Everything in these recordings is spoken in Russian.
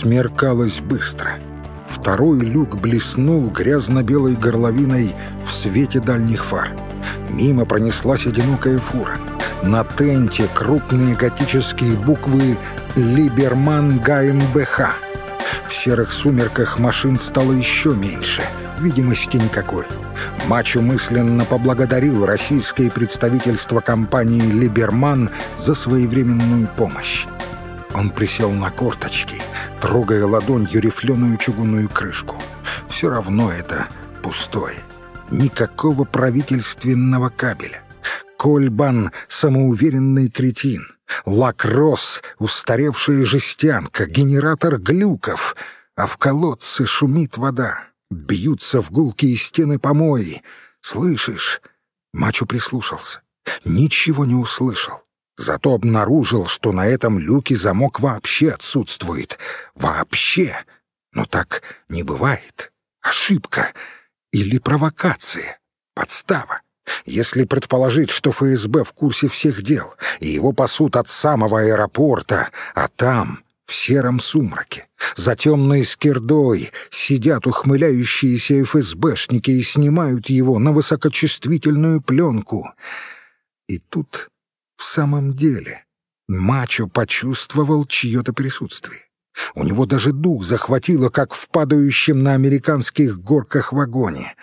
Смеркалось быстро. Второй люк блеснул грязно-белой горловиной в свете дальних фар. Мимо пронеслась одинокая фура. На тенте крупные готические буквы «Либерман ГМБХ». В серых сумерках машин стало еще меньше, видимости никакой. Мачо мысленно поблагодарил российское представительство компании «Либерман» за своевременную помощь. Он присел на корточки, трогая ладонью рифленую чугунную крышку. Все равно это пустое. Никакого правительственного кабеля. Кольбан — самоуверенный кретин. Лакросс — устаревшая жестянка, генератор глюков. А в колодце шумит вода. Бьются в гулкие стены помои. Слышишь? Мачо прислушался. Ничего не услышал. Зато обнаружил, что на этом люке замок вообще отсутствует. Вообще. Но так не бывает. Ошибка. Или провокация. Подстава. Если предположить, что ФСБ в курсе всех дел, и его пасут от самого аэропорта, а там, в сером сумраке, за темной скирдой, сидят ухмыляющиеся ФСБшники и снимают его на высокочувствительную пленку. И тут в самом деле Мачо почувствовал чье-то присутствие. У него даже дух захватило, как в падающем на американских горках вагоне.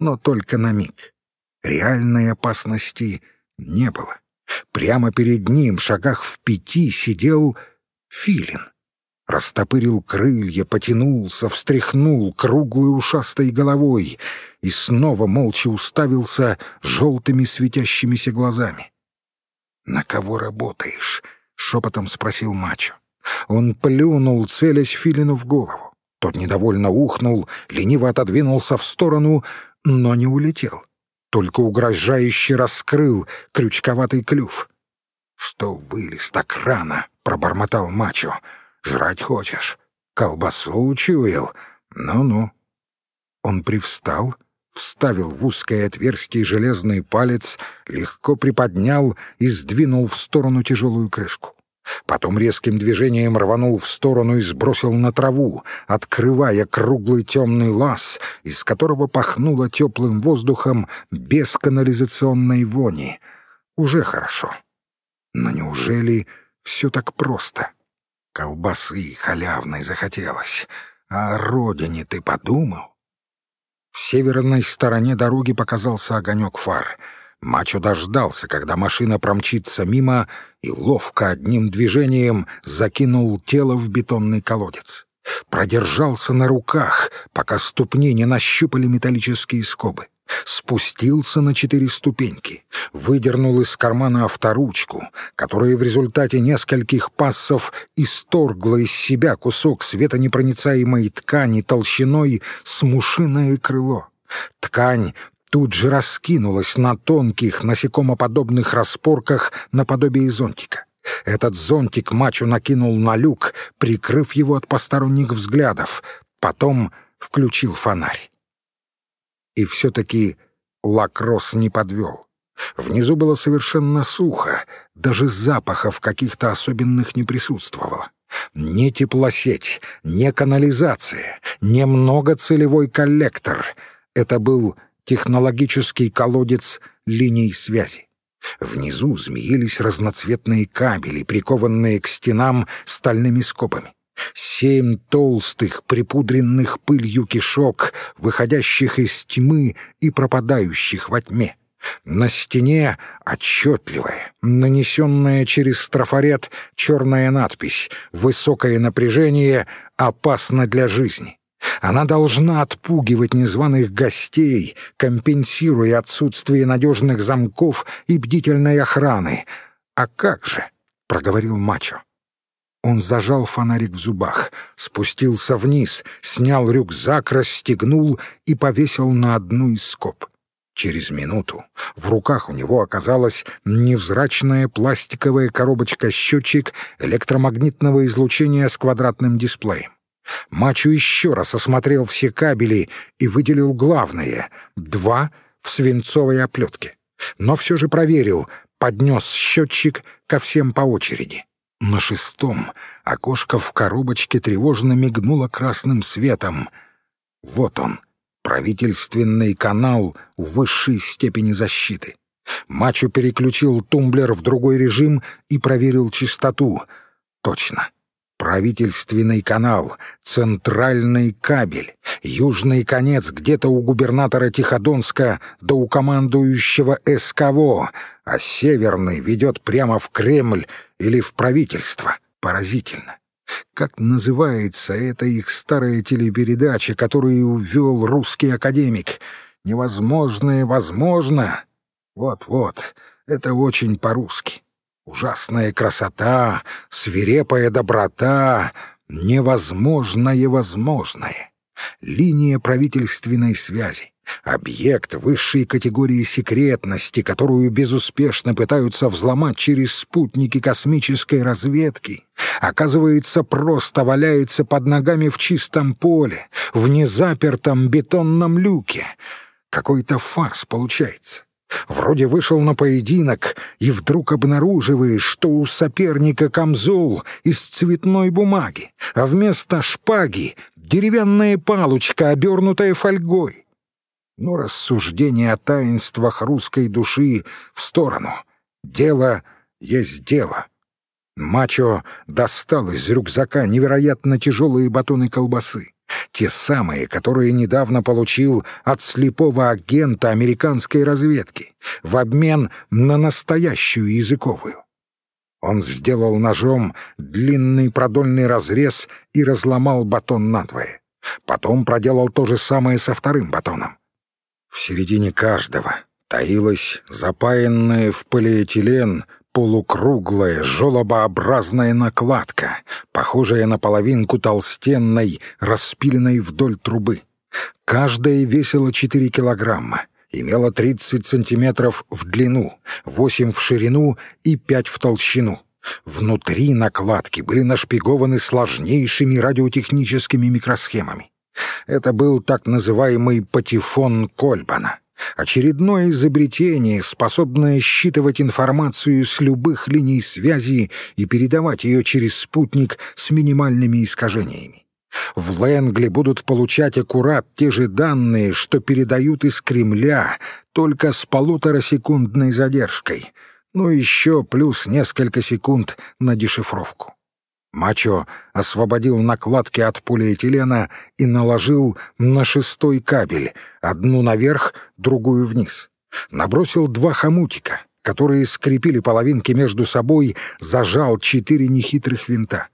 Но только на миг. Реальной опасности не было. Прямо перед ним, шагах в пяти, сидел филин. Растопырил крылья, потянулся, встряхнул круглой ушастой головой и снова молча уставился желтыми светящимися глазами. «На кого работаешь?» — шепотом спросил Мачо. Он плюнул, целясь Филину в голову. Тот недовольно ухнул, лениво отодвинулся в сторону, но не улетел только угрожающе раскрыл крючковатый клюв. «Что вылез так рано?» — пробормотал мачо. «Жрать хочешь? Колбасу учуял? Ну-ну». Он привстал, вставил в узкое отверстие железный палец, легко приподнял и сдвинул в сторону тяжелую крышку. Потом резким движением рванул в сторону и сбросил на траву, открывая круглый темный лаз, из которого пахнуло теплым воздухом без канализационной вони. Уже хорошо. Но неужели все так просто? Колбасы халявной захотелось. А о родине ты подумал? В северной стороне дороги показался огонек фар — Мачо дождался, когда машина промчится мимо, и ловко одним движением закинул тело в бетонный колодец. Продержался на руках, пока ступни не нащупали металлические скобы. Спустился на четыре ступеньки, выдернул из кармана авторучку, которая в результате нескольких пассов исторгла из себя кусок светонепроницаемой ткани толщиной с мушиное крыло. Ткань тут же раскинулась на тонких насекомоподобных распорках наподобие зонтика. Этот зонтик мачо накинул на люк, прикрыв его от посторонних взглядов, потом включил фонарь. И все-таки лакросс не подвел. Внизу было совершенно сухо, даже запахов каких-то особенных не присутствовало. Ни теплосеть, ни канализация, ни многоцелевой коллектор. Это был технологический колодец линий связи. Внизу змеились разноцветные кабели, прикованные к стенам стальными скобами. Семь толстых, припудренных пылью кишок, выходящих из тьмы и пропадающих во тьме. На стене отчетливая, нанесенная через трафарет черная надпись «Высокое напряжение опасно для жизни». Она должна отпугивать незваных гостей, компенсируя отсутствие надежных замков и бдительной охраны. «А как же?» — проговорил Мачо. Он зажал фонарик в зубах, спустился вниз, снял рюкзак, расстегнул и повесил на одну из скоб. Через минуту в руках у него оказалась невзрачная пластиковая коробочка-счетчик электромагнитного излучения с квадратным дисплеем. Мачо еще раз осмотрел все кабели и выделил главное — два в свинцовой оплетке. Но все же проверил, поднес счетчик ко всем по очереди. На шестом окошко в коробочке тревожно мигнуло красным светом. Вот он, правительственный канал высшей степени защиты. Мачо переключил тумблер в другой режим и проверил частоту. Точно. Правительственный канал, центральный кабель, южный конец где-то у губернатора Тиходонска да у командующего СКВО, а северный ведет прямо в Кремль или в правительство. Поразительно. Как называется эта их старая телепередача, которую ввел русский академик? «Невозможное возможно». Вот-вот, это очень по-русски. Ужасная красота, свирепая доброта, невозможное возможное. Линия правительственной связи, объект высшей категории секретности, которую безуспешно пытаются взломать через спутники космической разведки, оказывается, просто валяется под ногами в чистом поле, в незапертом бетонном люке. Какой-то фарс получается. Вроде вышел на поединок, и вдруг обнаруживаешь, что у соперника камзол из цветной бумаги, а вместо шпаги — деревянная палочка, обернутая фольгой. Но рассуждение о таинствах русской души в сторону. Дело есть дело. Мачо достал из рюкзака невероятно тяжелые батоны колбасы. Те самые, которые недавно получил от слепого агента американской разведки в обмен на настоящую языковую. Он сделал ножом длинный продольный разрез и разломал батон надвое. Потом проделал то же самое со вторым батоном. В середине каждого таилась запаянная в полиэтилен полукруглая, желобообразная накладка, похожая на половинку толстенной, распиленной вдоль трубы. Каждая весила 4 килограмма, имела 30 сантиметров в длину, 8 в ширину и 5 в толщину. Внутри накладки были нашпигованы сложнейшими радиотехническими микросхемами. Это был так называемый патефон Кольбана — Очередное изобретение, способное считывать информацию с любых линий связи и передавать ее через спутник с минимальными искажениями. В Лэнгли будут получать аккурат те же данные, что передают из Кремля, только с полуторасекундной задержкой, ну еще плюс несколько секунд на дешифровку. Мачо освободил накладки от полиэтилена и наложил на шестой кабель, одну наверх, другую вниз. Набросил два хомутика, которые скрепили половинки между собой, зажал четыре нехитрых винта.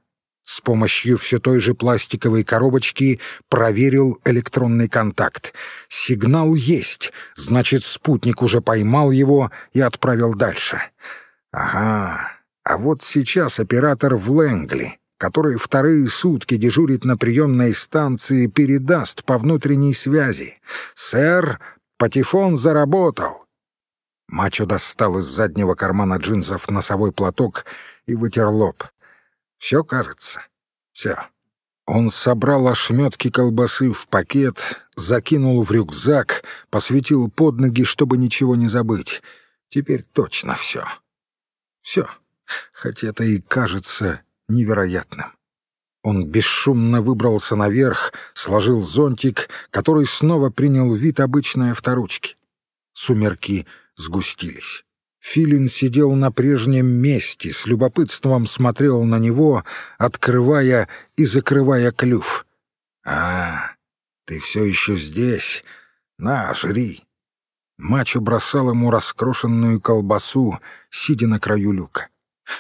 С помощью все той же пластиковой коробочки проверил электронный контакт. Сигнал есть, значит, спутник уже поймал его и отправил дальше. Ага, а вот сейчас оператор в Лэнгли, который вторые сутки дежурит на приемной станции, передаст по внутренней связи. «Сэр, патефон заработал!» Мачо достал из заднего кармана джинсов носовой платок и вытер лоб. «Все, кажется. Все». Он собрал ошметки колбасы в пакет, закинул в рюкзак, посветил под ноги, чтобы ничего не забыть. Теперь точно все. Все хоть это и кажется невероятным. Он бесшумно выбрался наверх, сложил зонтик, который снова принял вид обычной авторучки. Сумерки сгустились. Филин сидел на прежнем месте, с любопытством смотрел на него, открывая и закрывая клюв. «А, ты все еще здесь? На, жри!» Мачо бросал ему раскрошенную колбасу, сидя на краю люка.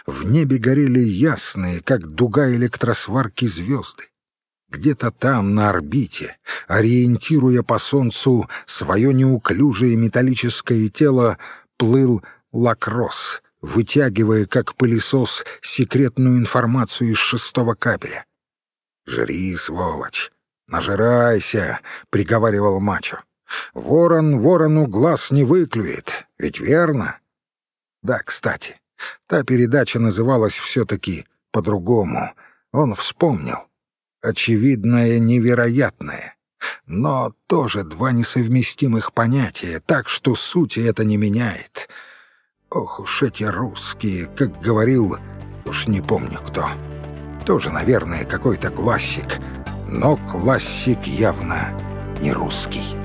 В небе горели ясные, как дуга электросварки, звезды. Где-то там, на орбите, ориентируя по солнцу свое неуклюжее металлическое тело, плыл лакросс, вытягивая, как пылесос, секретную информацию из шестого кабеля. «Жри, сволочь! Нажирайся!» — приговаривал мачо. «Ворон ворону глаз не выклюет, ведь верно?» «Да, кстати, Та передача называлась все-таки по-другому. Он вспомнил. Очевидное невероятное. Но тоже два несовместимых понятия, так что сути это не меняет. Ох уж эти русские, как говорил Уж не помню кто. Тоже, наверное, какой-то классик. Но классик явно не русский.